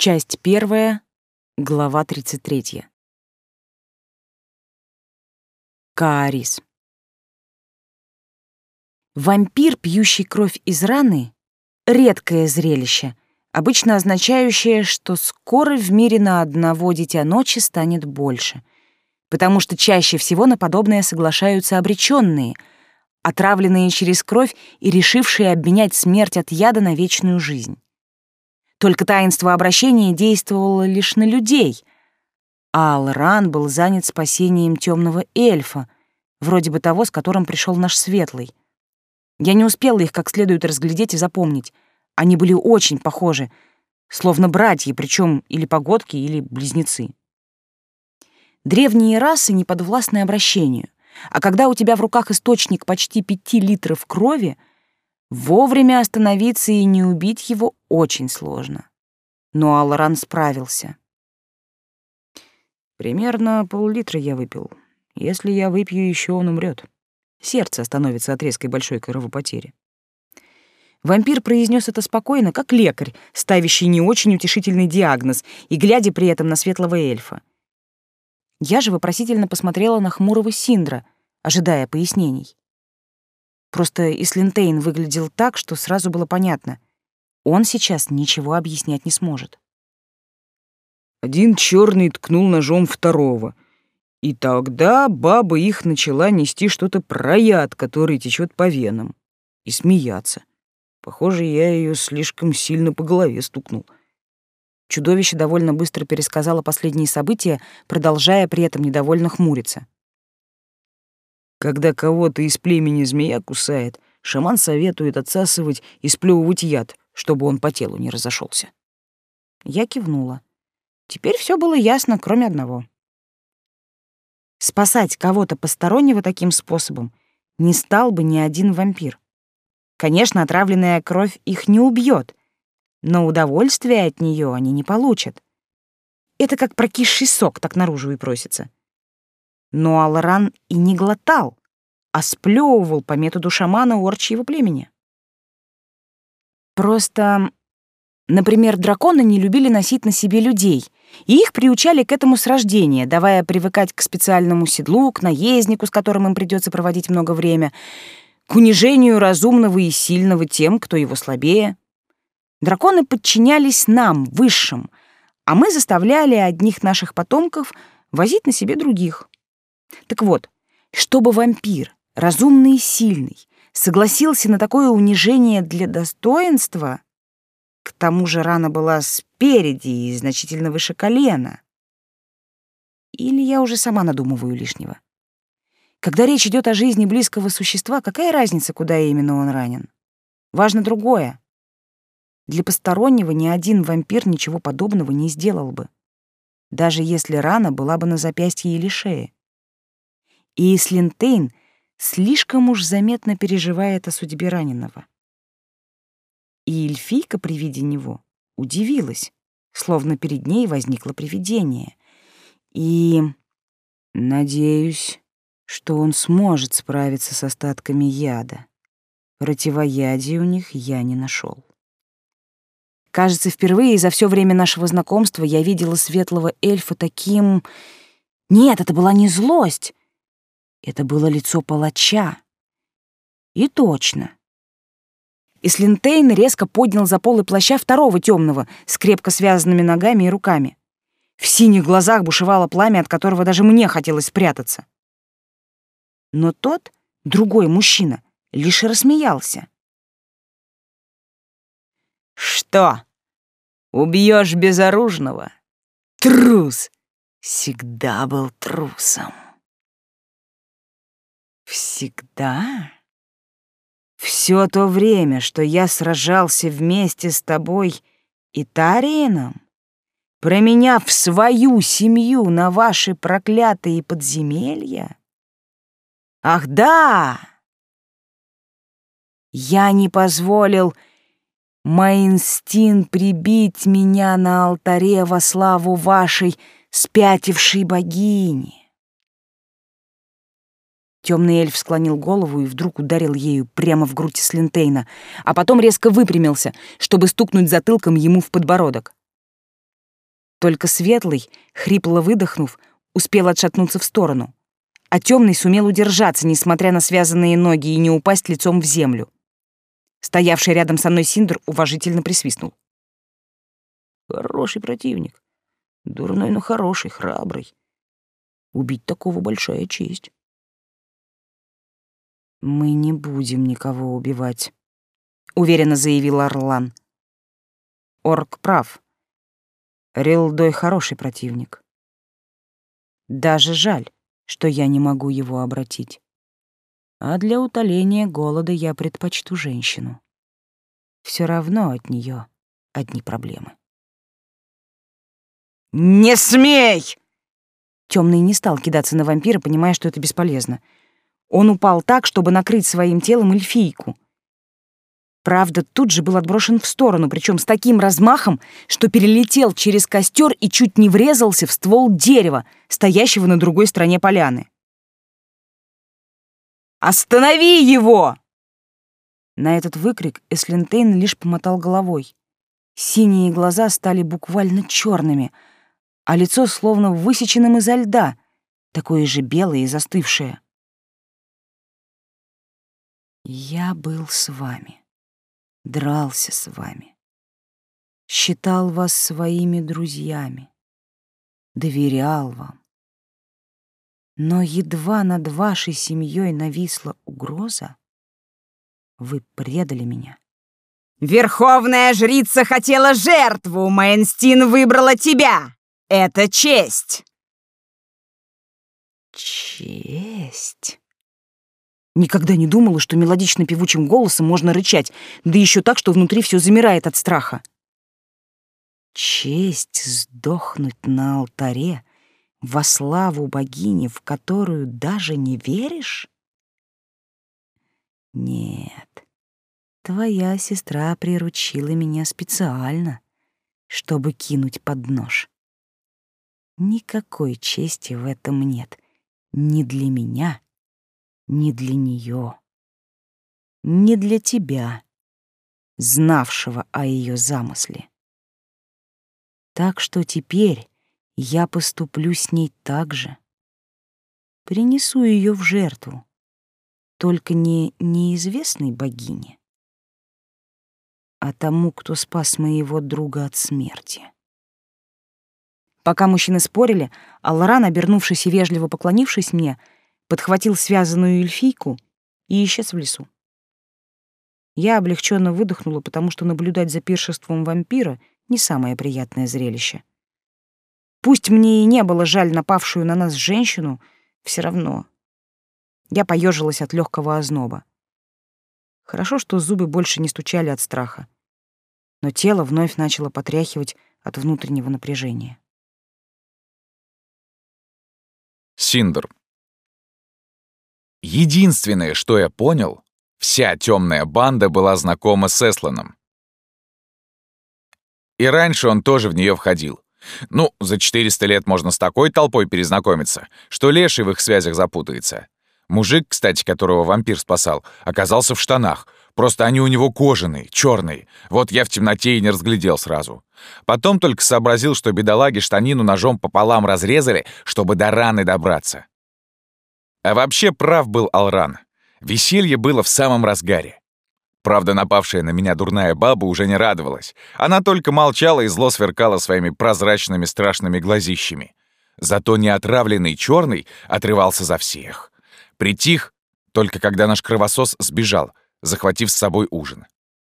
Часть первая, глава 33. Каарис. Вампир, пьющий кровь из раны — редкое зрелище, обычно означающее, что скоро в мире на одного дитя ночи станет больше, потому что чаще всего на подобное соглашаются обреченные, отравленные через кровь и решившие обменять смерть от яда на вечную жизнь. Только таинство обращения действовало лишь на людей, а Алран был занят спасением темного эльфа, вроде бы того, с которым пришел наш светлый. Я не успела их как следует разглядеть и запомнить. Они были очень похожи, словно братья, причем или погодки, или близнецы. Древние расы не подвластны обращению, а когда у тебя в руках источник почти пяти литров крови — Вовремя остановиться и не убить его очень сложно. Но Алран справился. Примерно пол-литра я выпил. Если я выпью еще, он умрет. Сердце остановится от резкой большой кровопотери. Вампир произнес это спокойно, как лекарь, ставящий не очень утешительный диагноз и глядя при этом на светлого эльфа. Я же вопросительно посмотрела на хмурого Синдра, ожидая пояснений. Просто Ислинтейн выглядел так, что сразу было понятно. Он сейчас ничего объяснять не сможет. Один черный ткнул ножом второго. И тогда баба их начала нести что-то про яд, который течет по венам. И смеяться. Похоже, я ее слишком сильно по голове стукнул. Чудовище довольно быстро пересказало последние события, продолжая при этом недовольно хмуриться. Когда кого-то из племени змея кусает, шаман советует отсасывать и сплевывать яд, чтобы он по телу не разошелся. Я кивнула. Теперь все было ясно, кроме одного. Спасать кого-то постороннего таким способом не стал бы ни один вампир. Конечно, отравленная кровь их не убьет, но удовольствия от нее они не получат. Это как прокисший сок, так наружу и просится. Но Алран и не глотал, а сплёвывал по методу шамана орчьего племени. Просто, например, драконы не любили носить на себе людей, и их приучали к этому с рождения, давая привыкать к специальному седлу, к наезднику, с которым им придется проводить много время, к унижению разумного и сильного тем, кто его слабее. Драконы подчинялись нам, высшим, а мы заставляли одних наших потомков возить на себе других. Так вот, чтобы вампир, разумный и сильный, согласился на такое унижение для достоинства, к тому же рана была спереди и значительно выше колена. Или я уже сама надумываю лишнего? Когда речь идет о жизни близкого существа, какая разница, куда именно он ранен? Важно другое. Для постороннего ни один вампир ничего подобного не сделал бы, даже если рана была бы на запястье или шее и Слинтейн слишком уж заметно переживает о судьбе раненого. И эльфийка при виде него удивилась, словно перед ней возникло привидение. И надеюсь, что он сможет справиться с остатками яда. Противоядия у них я не нашел. Кажется, впервые за все время нашего знакомства я видела светлого эльфа таким... Нет, это была не злость, это было лицо палача. И точно. Ислинтейн резко поднял за полы плаща второго темного с крепко связанными ногами и руками. В синих глазах бушевало пламя, от которого даже мне хотелось спрятаться. Но тот, другой мужчина, лишь рассмеялся. «Что, убьешь безоружного? Трус! Всегда был трусом!» Всегда? Все то время, что я сражался вместе с тобой и Тариеном, променяв свою семью на ваши проклятые подземелья? Ах да! Я не позволил Майнстин прибить меня на алтаре во славу вашей спятившей богини. Темный эльф склонил голову и вдруг ударил ею прямо в грудь Слинтейна, а потом резко выпрямился, чтобы стукнуть затылком ему в подбородок. Только светлый, хрипло выдохнув, успел отшатнуться в сторону, а темный сумел удержаться, несмотря на связанные ноги, и не упасть лицом в землю. Стоявший рядом со мной Синдр уважительно присвистнул. Хороший противник. Дурной, но хороший, храбрый. Убить такого большая честь. Мы не будем никого убивать, уверенно заявил Орлан. Орк прав. Рилдой хороший противник. Даже жаль, что я не могу его обратить. А для утоления голода я предпочту женщину. Все равно от нее одни проблемы. «Не смей!» Темный не стал кидаться на вампира, понимая, что это бесполезно. Он упал так, чтобы накрыть своим телом эльфийку. Правда, тут же был отброшен в сторону, причем с таким размахом, что перелетел через костер и чуть не врезался в ствол дерева, стоящего на другой стороне поляны. «Останови его!» На этот выкрик Эслентейн лишь помотал головой. Синие глаза стали буквально черными, а лицо словно высеченным изо льда, такое же белое и застывшее. Я был с вами, дрался с вами, считал вас своими друзьями, доверял вам. Но едва над вашей семьей нависла угроза, вы предали меня. «Верховная жрица хотела жертву, Майнстин выбрала тебя!» Это честь!» «Честь!» Никогда не думала, что мелодично певучим голосом можно рычать, да еще так, что внутри все замирает от страха. Честь сдохнуть на алтаре во славу богини, в которую даже не веришь? Нет, твоя сестра приручила меня специально, чтобы кинуть под нож. Никакой чести в этом нет. Ни для меня, ни для нее, ни для тебя, знавшего о ее замысле. Так что теперь я поступлю с ней так же. Принесу ее в жертву, только не неизвестной богине, а тому, кто спас моего друга от смерти. Пока мужчины спорили, Алларан, обернувшись и вежливо поклонившись мне, подхватил связанную эльфийку и исчез в лесу. Я облегченно выдохнула, потому что наблюдать за пиршеством вампира — не самое приятное зрелище. Пусть мне и не было жаль напавшую на нас женщину, все равно. Я поежилась от легкого озноба. Хорошо, что зубы больше не стучали от страха, но тело вновь начало потряхивать от внутреннего напряжения. Синдр. Единственное, что я понял, вся темная банда была знакома с Эсланом. И раньше он тоже в нее входил. Ну, за 400 лет можно с такой толпой перезнакомиться, что леший в их связях запутается. Мужик, кстати, которого вампир спасал, оказался в штанах, Просто они у него кожаные, черные. Вот я в темноте и не разглядел сразу. Потом только сообразил, что бедолаги штанину ножом пополам разрезали, чтобы до раны добраться. А вообще прав был Алран. Веселье было в самом разгаре. Правда, напавшая на меня дурная баба уже не радовалась. Она только молчала и зло сверкала своими прозрачными страшными глазищами. Зато неотравленный черный отрывался за всех. Притих, только когда наш кровосос сбежал — захватив с собой ужин.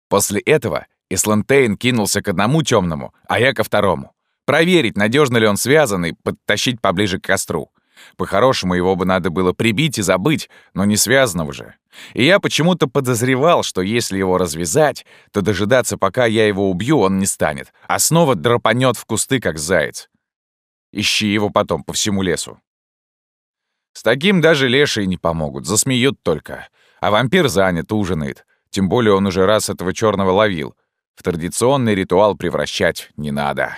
После этого Ислантейн кинулся к одному темному, а я ко второму. Проверить, надежно ли он связан, и подтащить поближе к костру. По-хорошему, его бы надо было прибить и забыть, но не связанного же. И я почему-то подозревал, что если его развязать, то дожидаться, пока я его убью, он не станет, а снова драпанет в кусты, как заяц. Ищи его потом по всему лесу. С таким даже лешие не помогут, засмеют только. А вампир занят, ужинает. Тем более он уже раз этого черного ловил. В традиционный ритуал превращать не надо.